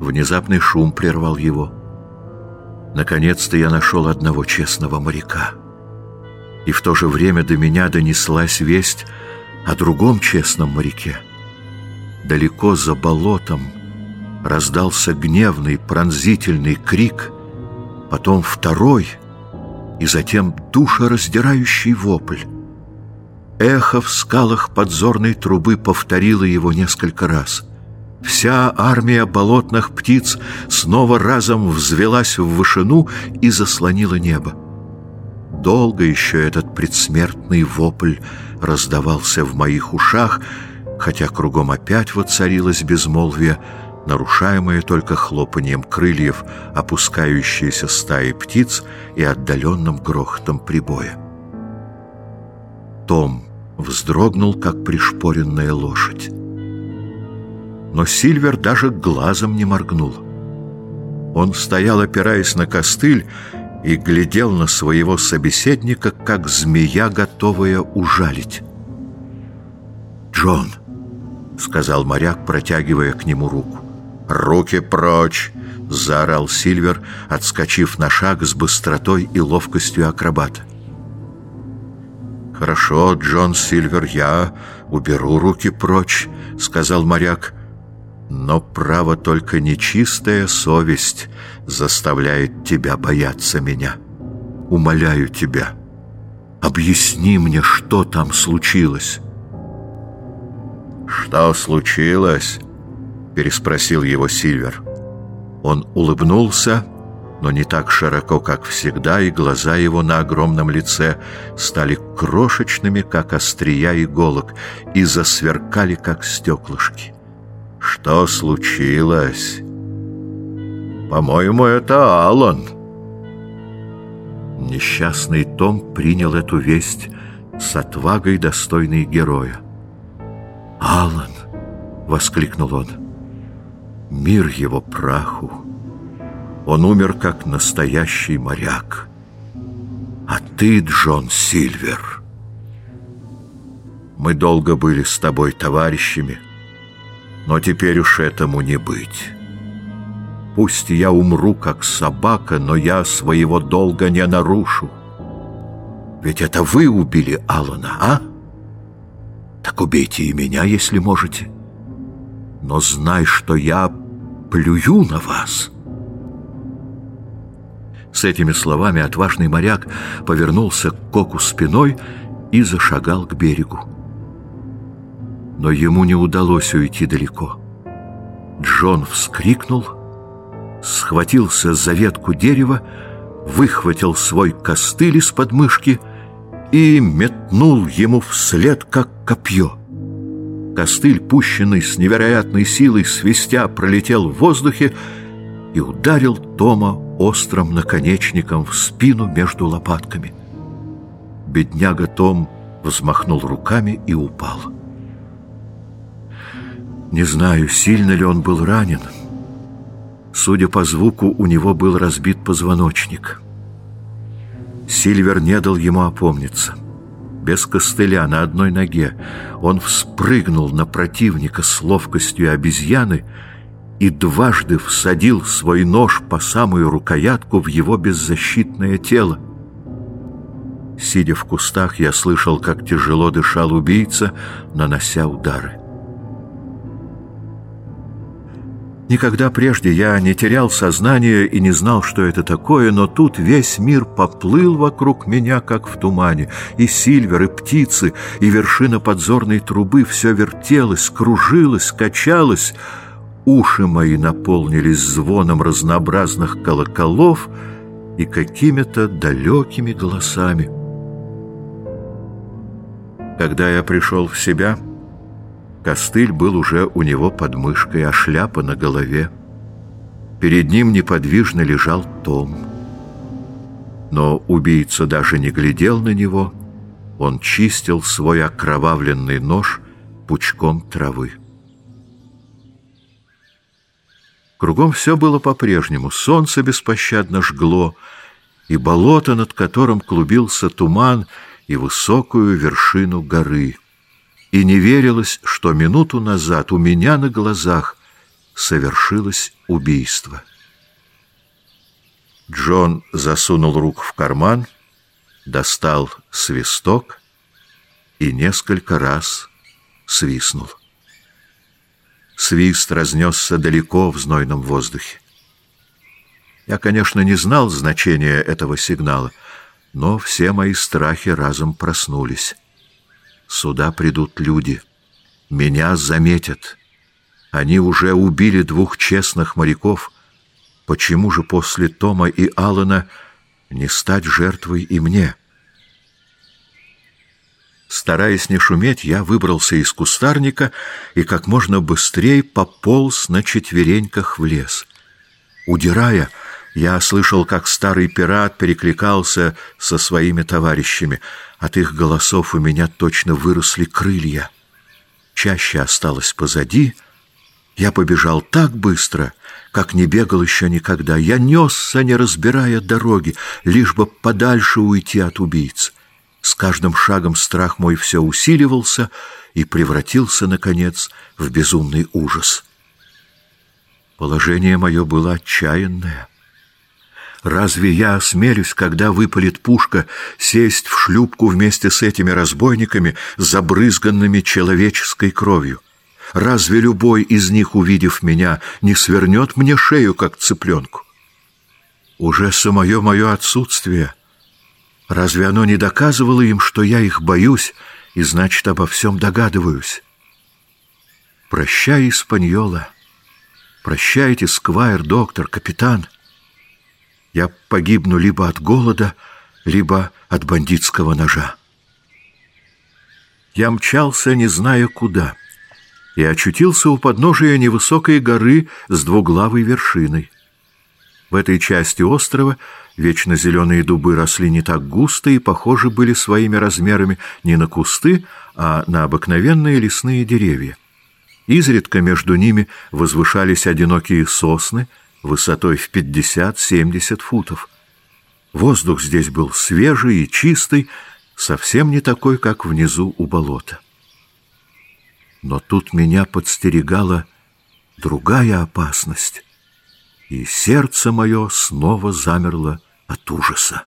Внезапный шум прервал его. Наконец-то я нашел одного честного моряка. И в то же время до меня донеслась весть о другом честном моряке. Далеко за болотом раздался гневный пронзительный крик, потом второй и затем душераздирающий вопль. Эхо в скалах подзорной трубы повторило его несколько раз. Вся армия болотных птиц снова разом взвелась в вышину и заслонила небо. Долго еще этот предсмертный вопль раздавался в моих ушах, хотя кругом опять воцарилось безмолвие, нарушаемое только хлопанием крыльев, опускающейся стаи птиц и отдаленным грохотом прибоя. Том вздрогнул, как пришпоренная лошадь. Но Сильвер даже глазом не моргнул. Он стоял, опираясь на костыль, и глядел на своего собеседника, как змея, готовая ужалить. «Джон!» — сказал моряк, протягивая к нему руку. «Руки прочь!» — заорал Сильвер, отскочив на шаг с быстротой и ловкостью акробата. «Хорошо, Джон Сильвер, я уберу руки прочь», — сказал моряк. «Но право только нечистая совесть заставляет тебя бояться меня. Умоляю тебя, объясни мне, что там случилось». «Что случилось?» — переспросил его Сильвер. Он улыбнулся но не так широко, как всегда, и глаза его на огромном лице стали крошечными, как острия иголок, и засверкали, как стеклышки. «Что случилось?» «По-моему, это Алан». Несчастный Том принял эту весть с отвагой, достойной героя. «Алан!» — воскликнул он. «Мир его праху!» Он умер как настоящий моряк. А ты, Джон Сильвер, мы долго были с тобой товарищами, но теперь уж этому не быть. Пусть я умру как собака, но я своего долга не нарушу. Ведь это вы убили Алана, а? Так убейте и меня, если можете. Но знай, что я плюю на вас». С этими словами отважный моряк повернулся к Коку спиной и зашагал к берегу. Но ему не удалось уйти далеко. Джон вскрикнул, схватился за ветку дерева, выхватил свой костыль из подмышки и метнул ему вслед, как копье. Костыль, пущенный с невероятной силой, свистя, пролетел в воздухе и ударил Тома острым наконечником в спину между лопатками. Бедняга Том взмахнул руками и упал. Не знаю, сильно ли он был ранен. Судя по звуку, у него был разбит позвоночник. Сильвер не дал ему опомниться. Без костыля на одной ноге он вспрыгнул на противника с ловкостью обезьяны и дважды всадил свой нож по самую рукоятку в его беззащитное тело. Сидя в кустах, я слышал, как тяжело дышал убийца, нанося удары. Никогда прежде я не терял сознание и не знал, что это такое, но тут весь мир поплыл вокруг меня, как в тумане. И сильвер, и птицы, и вершина подзорной трубы все вертелось, кружилось, качалось — уши мои наполнились звоном разнообразных колоколов и какими-то далекими голосами. Когда я пришел в себя, костыль был уже у него под мышкой, а шляпа на голове. Перед ним неподвижно лежал Том. Но убийца даже не глядел на него, он чистил свой окровавленный нож пучком травы. Кругом все было по-прежнему. Солнце беспощадно жгло, и болото, над которым клубился туман, и высокую вершину горы. И не верилось, что минуту назад у меня на глазах совершилось убийство. Джон засунул руку в карман, достал свисток и несколько раз свистнул. Свист разнесся далеко в знойном воздухе. Я, конечно, не знал значения этого сигнала, но все мои страхи разом проснулись. Сюда придут люди. Меня заметят. Они уже убили двух честных моряков. Почему же после Тома и Алана не стать жертвой и мне?» Стараясь не шуметь, я выбрался из кустарника и как можно быстрее пополз на четвереньках в лес. Удирая, я слышал, как старый пират перекликался со своими товарищами. От их голосов у меня точно выросли крылья. Чаще осталось позади. Я побежал так быстро, как не бегал еще никогда. Я несся, не разбирая дороги, лишь бы подальше уйти от убийц. С каждым шагом страх мой все усиливался и превратился, наконец, в безумный ужас. Положение мое было отчаянное. Разве я осмелюсь, когда выпалит пушка, сесть в шлюпку вместе с этими разбойниками, забрызганными человеческой кровью? Разве любой из них, увидев меня, не свернет мне шею, как цыпленку? Уже самое мое отсутствие — Разве оно не доказывало им, что я их боюсь и, значит, обо всем догадываюсь? Прощай, Испаньола. Прощайте, сквайр, доктор, капитан. Я погибну либо от голода, либо от бандитского ножа. Я мчался, не зная куда, и очутился у подножия невысокой горы с двуглавой вершиной. В этой части острова Вечно зеленые дубы росли не так густо и похожи были своими размерами не на кусты, а на обыкновенные лесные деревья. Изредка между ними возвышались одинокие сосны высотой в 50-70 футов. Воздух здесь был свежий и чистый, совсем не такой, как внизу у болота. Но тут меня подстерегала другая опасность, и сердце мое снова замерло от ужаса.